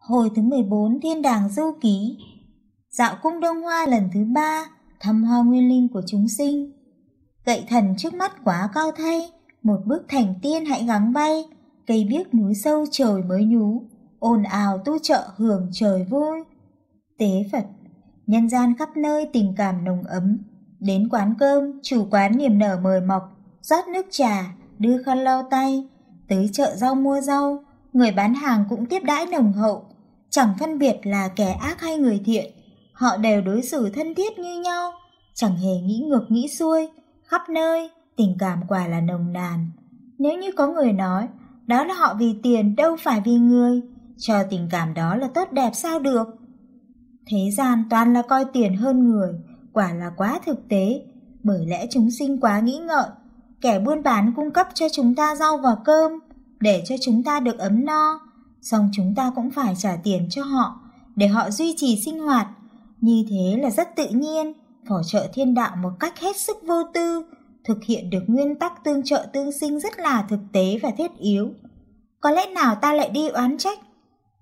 Hồi thứ 14 Thiên đàng du ký. Dạo cung đông hoa lần thứ ba Thăm hoa nguyên linh của chúng sinh. Cậy thần trước mắt quá cao thay Một bước thành tiên hãy gắng bay Cây biếc núi sâu trời mới nhú ồn ào tu trợ hưởng trời vui. Tế Phật Nhân gian khắp nơi tình cảm nồng ấm Đến quán cơm, chủ quán niềm nở mời mọc rót nước trà, đưa khăn lau tay Tới chợ rau mua rau Người bán hàng cũng tiếp đãi nồng hậu. Chẳng phân biệt là kẻ ác hay người thiện, Họ đều đối xử thân thiết như nhau. Chẳng hề nghĩ ngược nghĩ xuôi, Khắp nơi, tình cảm quả là nồng nàn. Nếu như có người nói, Đó là họ vì tiền, đâu phải vì người, Cho tình cảm đó là tốt đẹp sao được? Thế gian toàn là coi tiền hơn người, Quả là quá thực tế. Bởi lẽ chúng sinh quá nghĩ ngợi, Kẻ buôn bán cung cấp cho chúng ta rau và cơm để cho chúng ta được ấm no Xong chúng ta cũng phải trả tiền cho họ Để họ duy trì sinh hoạt Như thế là rất tự nhiên phổ trợ thiên đạo một cách hết sức vô tư, thực hiện được nguyên tắc tương trợ tương sinh rất là thực tế và thiết yếu. Có lẽ nào ta lại đi oán trách?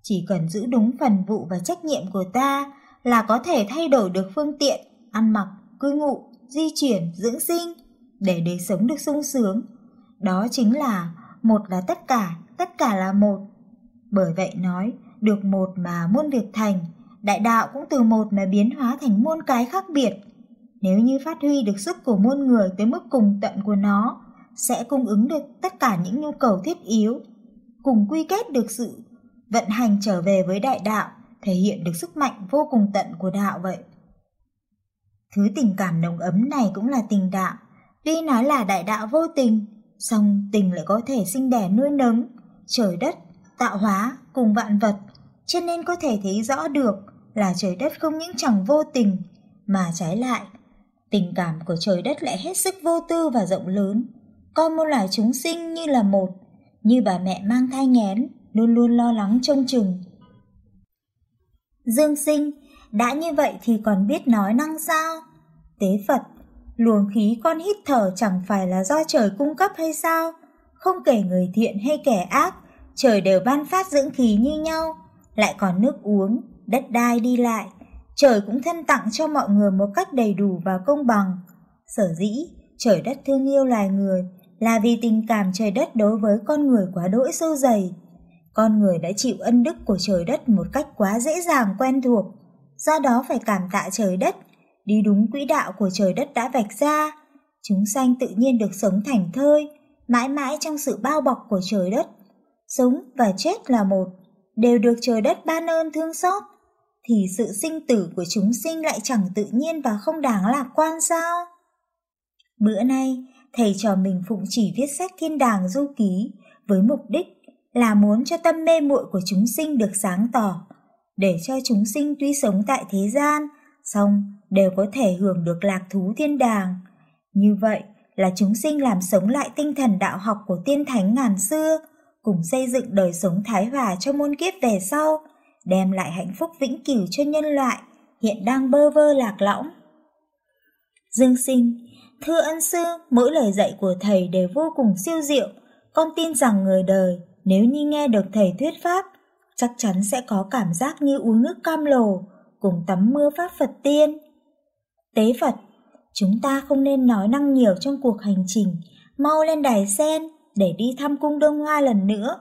Chỉ cần giữ đúng phần vụ và trách nhiệm của ta là có thể thay đổi được phương tiện, ăn mặc, cư ngụ, di chuyển, dưỡng sinh để đời sống được sung sướng. Đó chính là một là tất cả, tất cả là một. Bởi vậy nói, được một mà muôn việc thành, đại đạo cũng từ một mà biến hóa thành muôn cái khác biệt. Nếu như phát huy được sức của muôn người tới mức cùng tận của nó, sẽ cung ứng được tất cả những nhu cầu thiết yếu, cùng quy kết được sự vận hành trở về với đại đạo, thể hiện được sức mạnh vô cùng tận của đạo vậy. Thứ tình cảm nồng ấm này cũng là tình đạo, tuy nói là đại đạo vô tình, song tình lại có thể sinh đẻ nuôi nấng, trời đất, tạo hóa cùng vạn vật, cho nên có thể thấy rõ được là trời đất không những chẳng vô tình, mà trái lại Tình cảm của trời đất lại hết sức vô tư và rộng lớn, coi muôn loài chúng sinh như là một, như bà mẹ mang thai nghén, luôn luôn lo lắng trông chừng. Dương sinh, đã như vậy thì còn biết nói năng sao? Tế Phật, luồng khí con hít thở chẳng phải là do trời cung cấp hay sao? Không kể người thiện hay kẻ ác, trời đều ban phát dưỡng khí như nhau, lại còn nước uống, đất đai đi lại, trời cũng thân tặng cho mọi người một cách đầy đủ và công bằng. Sở dĩ, trời đất thương yêu loài người là vì tình cảm trời đất đối với con người quá đỗi sâu dày. Con người đã chịu ân đức của trời đất một cách quá dễ dàng quen thuộc, do đó phải cảm tạ trời đất, đi đúng quỹ đạo của trời đất đã vạch ra. Chúng sanh tự nhiên được sống thành thơi, mãi mãi trong sự bao bọc của trời đất. Sống và chết là một, đều được trời đất ban ơn thương xót thì sự sinh tử của chúng sinh lại chẳng tự nhiên và không đáng lạc quan sao? Bữa nay, thầy trò mình phụng chỉ viết sách thiên đàng du ký với mục đích là muốn cho tâm mê muội của chúng sinh được sáng tỏ, để cho chúng sinh tuy sống tại thế gian, song đều có thể hưởng được lạc thú thiên đàng. Như vậy là chúng sinh làm sống lại tinh thần đạo học của tiên thánh ngàn xưa, cùng xây dựng đời sống thái hòa cho muôn kiếp về sau, đem lại hạnh phúc vĩnh cửu cho nhân loại hiện đang bơ vơ lạc lõng. Dương sinh, thưa ân sư, mỗi lời dạy của thầy đều vô cùng siêu diệu. Con tin rằng người đời, nếu như nghe được thầy thuyết pháp, chắc chắn sẽ có cảm giác như uống nước cam lồ, cùng tắm mưa pháp Phật tiên. Tế Phật, chúng ta không nên nói năng nhiều trong cuộc hành trình, mau lên đài sen để đi thăm cung Đông Hoa lần nữa.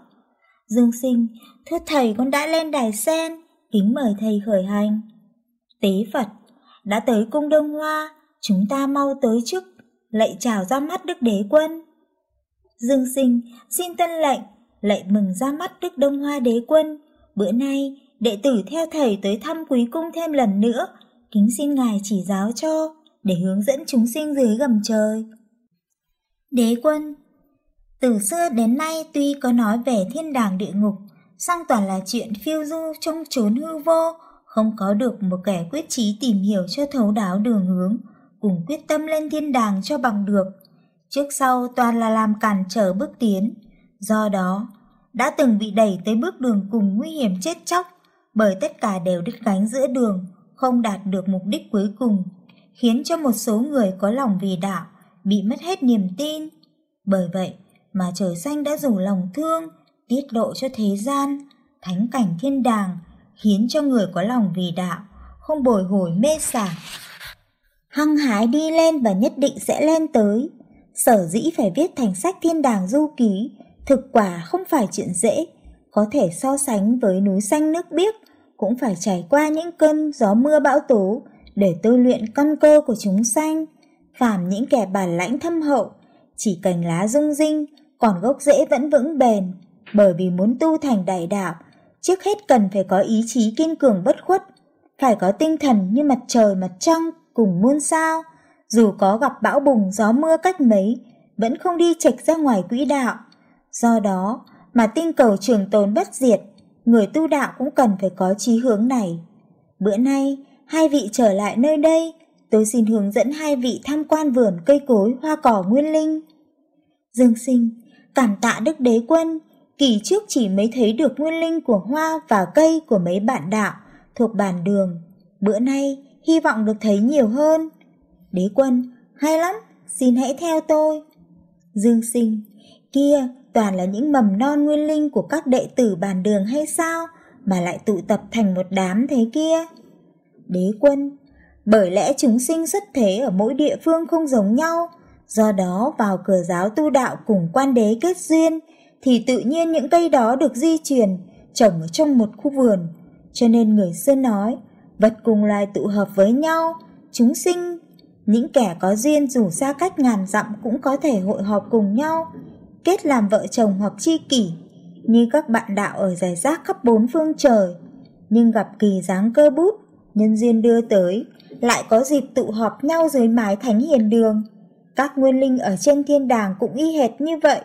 Dương sinh, thưa thầy con đã lên đài sen, kính mời thầy khởi hành. Tế Phật, đã tới cung Đông Hoa, chúng ta mau tới trước, lạy chào ra mắt Đức Đế Quân. Dương sinh, xin tân lệnh, lạy mừng ra mắt Đức Đông Hoa Đế Quân. Bữa nay, đệ tử theo thầy tới thăm quý cung thêm lần nữa, kính xin ngài chỉ giáo cho, để hướng dẫn chúng sinh dưới gầm trời. Đế Quân, từ xưa đến nay tuy có nói về thiên đàng địa ngục, song toàn là chuyện phiêu du trong chốn hư vô, không có được một kẻ quyết chí tìm hiểu cho thấu đáo đường hướng, cùng quyết tâm lên thiên đàng cho bằng được. Trước sau toàn là làm cản trở bước tiến. Do đó, đã từng bị đẩy tới bước đường cùng nguy hiểm chết chóc, bởi tất cả đều đứt gánh giữa đường, không đạt được mục đích cuối cùng, khiến cho một số người có lòng vì đạo bị mất hết niềm tin. Bởi vậy, mà trời xanh đã dùng lòng thương, tiết lộ cho thế gian, thánh cảnh thiên đàng khiến cho người có lòng vì đạo, không bồi hồi mê sảng. Hăng hái đi lên và nhất định sẽ lên tới. Sở dĩ phải viết thành sách thiên đàng du ký, thực quả không phải chuyện dễ, có thể so sánh với núi xanh nước biếc, cũng phải trải qua những cơn gió mưa bão tố để tôi luyện căn cơ của chúng sanh. Phàm những kẻ bản lãnh thâm hậu, chỉ cành lá rung rinh, còn gốc rễ vẫn vững bền, bởi vì muốn tu thành đại đạo, trước hết cần phải có ý chí kiên cường bất khuất, phải có tinh thần như mặt trời mặt trăng cùng muôn sao, dù có gặp bão bùng gió mưa cách mấy, vẫn không đi chệch ra ngoài quỹ đạo. Do đó mà tinh cầu trường tồn bất diệt, người tu đạo cũng cần phải có chí hướng này. Bữa nay, hai vị trở lại nơi đây, tôi xin hướng dẫn hai vị tham quan vườn cây cối hoa cỏ nguyên linh. Dương sinh, cảm tạ Đức Đế Quân, kỳ trước chỉ mới thấy được nguyên linh của hoa và cây của mấy bạn đạo thuộc bản đường. Bữa nay, hy vọng được thấy nhiều hơn. Đế Quân, hay lắm, xin hãy theo tôi. Dương sinh, kia toàn là những mầm non nguyên linh của các đệ tử bàn đường hay sao mà lại tụ tập thành một đám thế kia? Đế quân, bởi lẽ chúng sinh xuất thế ở mỗi địa phương không giống nhau, do đó vào cửa giáo tu đạo cùng quan đế kết duyên, thì tự nhiên những cây đó được di truyền, trồng ở trong một khu vườn. Cho nên người xưa nói, vật cùng loài tụ hợp với nhau, chúng sinh, những kẻ có duyên dù xa cách ngàn dặm cũng có thể hội họp cùng nhau, kết làm vợ chồng hoặc chi kỷ, như các bạn đạo ở giải rác khắp bốn phương trời. Nhưng gặp kỳ dáng cơ bút, nhân duyên đưa tới, lại có dịp tụ họp nhau dưới mái thánh hiền đường. Các nguyên linh ở trên thiên đàng cũng y hệt như vậy.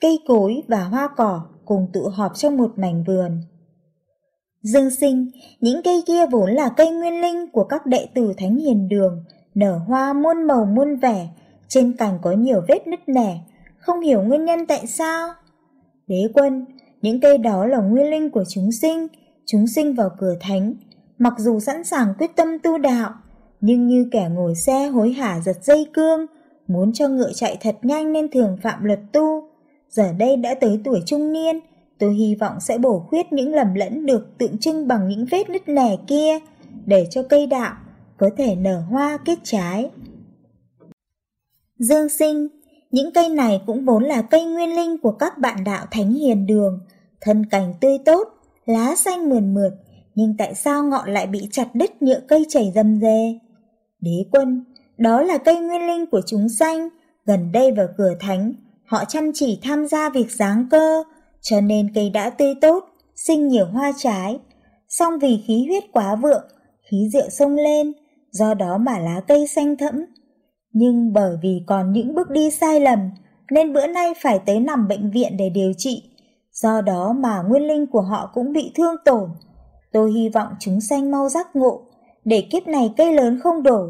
Cây cối và hoa cỏ cùng tụ họp trong một mảnh vườn. Dương sinh, những cây kia vốn là cây nguyên linh của các đệ tử thánh hiền đường, nở hoa muôn màu muôn vẻ, trên cành có nhiều vết nứt nẻ, không hiểu nguyên nhân tại sao. Đế quân, những cây đó là nguyên linh của chúng sinh, chúng sinh vào cửa thánh, mặc dù sẵn sàng quyết tâm tu đạo, nhưng như kẻ ngồi xe hối hả giật dây cương, muốn cho ngựa chạy thật nhanh nên thường phạm luật tu. Giờ đây đã tới tuổi trung niên, tôi hy vọng sẽ bổ khuyết những lầm lẫn được tượng trưng bằng những vết nứt nẻ kia, để cho cây đạo có thể nở hoa kết trái. Dương sinh, những cây này cũng vốn là cây nguyên linh của các bạn đạo thánh hiền đường, thân cành tươi tốt, lá xanh mườn mượt, nhưng tại sao ngọn lại bị chặt đứt nhựa cây chảy dầm dề? Đế quân, đó là cây nguyên linh của chúng sanh, gần đây vào cửa thánh, họ chăm chỉ tham gia việc giáng cơ, cho nên cây đã tươi tốt, sinh nhiều hoa trái. Song vì khí huyết quá vượng, khí rượu sông lên, do đó mà lá cây xanh thẫm, nhưng bởi vì còn những bước đi sai lầm nên bữa nay phải tới nằm bệnh viện để điều trị. Do đó mà nguyên linh của họ cũng bị thương tổn. Tôi hy vọng chúng sanh mau giác ngộ, để kiếp này cây lớn không đổ,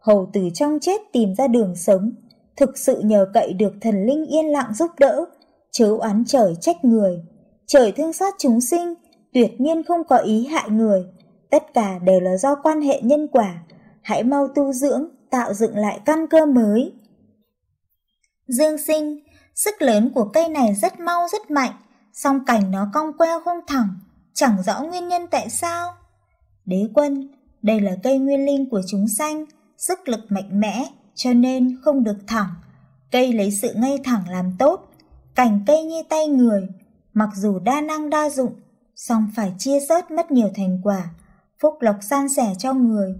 hầu từ trong chết tìm ra đường sống. Thực sự nhờ cậy được thần linh yên lặng giúp đỡ, chớ oán trời trách người. Trời thương xót chúng sinh, tuyệt nhiên không có ý hại người. Tất cả đều là do quan hệ nhân quả. Hãy mau tu dưỡng, tạo dựng lại căn cơ mới. Dương sinh, sức lớn của cây này rất mau rất mạnh, song cành nó cong queo không thẳng, chẳng rõ nguyên nhân tại sao. Đế quân, đây là cây nguyên linh của chúng sanh, sức lực mạnh mẽ, cho nên không được thẳng. Cây lấy sự ngay thẳng làm tốt, cành cây như tay người, mặc dù đa năng đa dụng, song phải chia sớt mất nhiều thành quả, phúc lộc san sẻ cho người,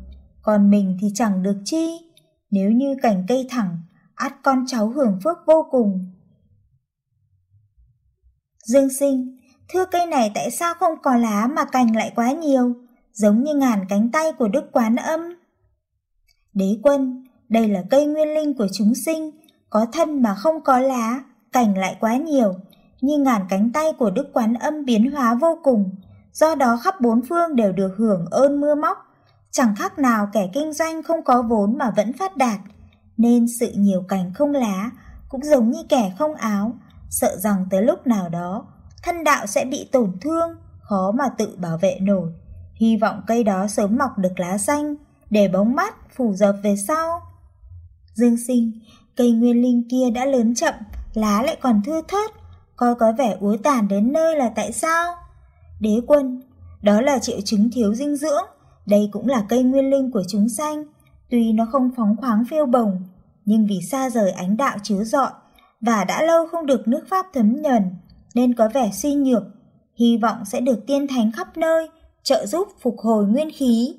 còn mình thì chẳng được chi. Nếu như cành cây thẳng, át con cháu hưởng phước vô cùng. Dương sinh, thưa cây này tại sao không có lá mà cành lại quá nhiều, giống như ngàn cánh tay của Đức Quán Âm? Đế quân, đây là cây nguyên linh của chúng sinh, có thân mà không có lá, cành lại quá nhiều, như ngàn cánh tay của Đức Quán Âm biến hóa vô cùng, do đó khắp bốn phương đều được hưởng ơn mưa móc, chẳng khác nào kẻ kinh doanh không có vốn mà vẫn phát đạt, nên sự nhiều cành không lá cũng giống như kẻ không áo, sợ rằng tới lúc nào đó thân đạo sẽ bị tổn thương, khó mà tự bảo vệ nổi. Hy vọng cây đó sớm mọc được lá xanh, để bóng mát phủ dập về sau. Dương sinh, cây nguyên linh kia đã lớn chậm, lá lại còn thưa thớt, coi có vẻ úa tàn đến nơi là tại sao? Đế quân, Đó là triệu chứng thiếu dinh dưỡng, đây cũng là cây nguyên linh của chúng sanh. Tuy nó không phóng khoáng phiêu bồng, nhưng vì xa rời ánh đạo chiếu rọi và đã lâu không được nước Pháp thấm nhuần nên có vẻ suy nhược, hy vọng sẽ được tiên thánh khắp nơi trợ giúp phục hồi nguyên khí.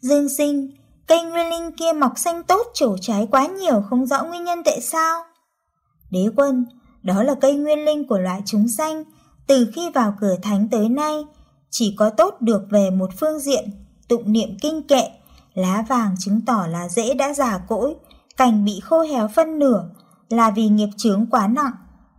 Dương sinh, cây nguyên linh kia mọc xanh tốt trổ trái quá nhiều không rõ nguyên nhân tại sao. Đế quân, đó là cây nguyên linh của loại chúng sanh, từ khi vào cửa thánh tới nay, chỉ có tốt được về một phương diện, tụng niệm kinh kệ, lá vàng chứng tỏ là dễ đã già cỗi, cành bị khô héo phân nửa, là vì nghiệp chướng quá nặng,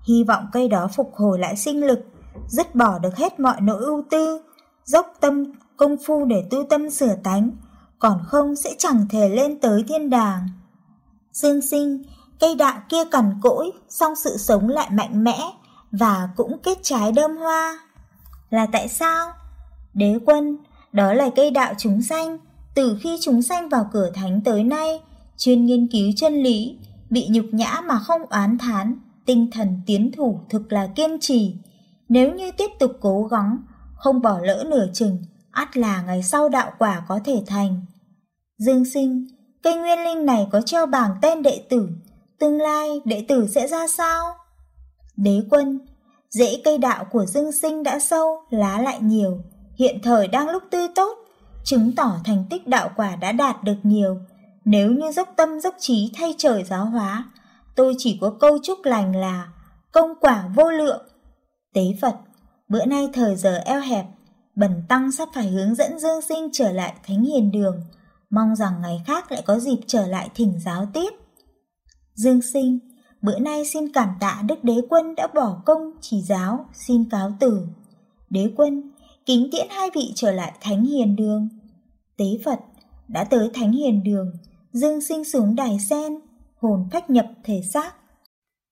hy vọng cây đó phục hồi lại sinh lực, dứt bỏ được hết mọi nỗi ưu tư, dốc tâm công phu để tu tâm sửa tánh, còn không sẽ chẳng thể lên tới thiên đàng. Dương sinh, cây đạ kia cằn cỗi, song sự sống lại mạnh mẽ và cũng kết trái đơm hoa. Là tại sao? Đế quân, đó là cây đạo chúng sanh, từ khi chúng sanh vào cửa thánh tới nay, chuyên nghiên cứu chân lý, bị nhục nhã mà không oán thán, tinh thần tiến thủ thực là kiên trì. Nếu như tiếp tục cố gắng, không bỏ lỡ nửa chừng, ắt là ngày sau đạo quả có thể thành. Dương sinh, cây nguyên linh này có treo bảng tên đệ tử, tương lai đệ tử sẽ ra sao? Đế quân, rễ cây đạo của dương sinh đã sâu, lá lại nhiều, hiện thời đang lúc tươi tốt, chứng tỏ thành tích đạo quả đã đạt được nhiều. Nếu như dốc tâm dốc trí thay trời giáo hóa, tôi chỉ có câu chúc lành là công quả vô lượng. Tế Phật, bữa nay thời giờ eo hẹp, Bần Tăng sắp phải hướng dẫn Dương Sinh trở lại Thánh Hiền Đường, mong rằng ngày khác lại có dịp trở lại thỉnh giáo tiếp. Dương Sinh, bữa nay xin cảm tạ Đức Đế Quân đã bỏ công chỉ giáo, xin cáo từ. Đế Quân, kính tiễn hai vị trở lại Thánh Hiền Đường. Tế Phật, đã tới Thánh Hiền Đường, Dương Sinh xuống đài sen, hồn phách nhập thể xác,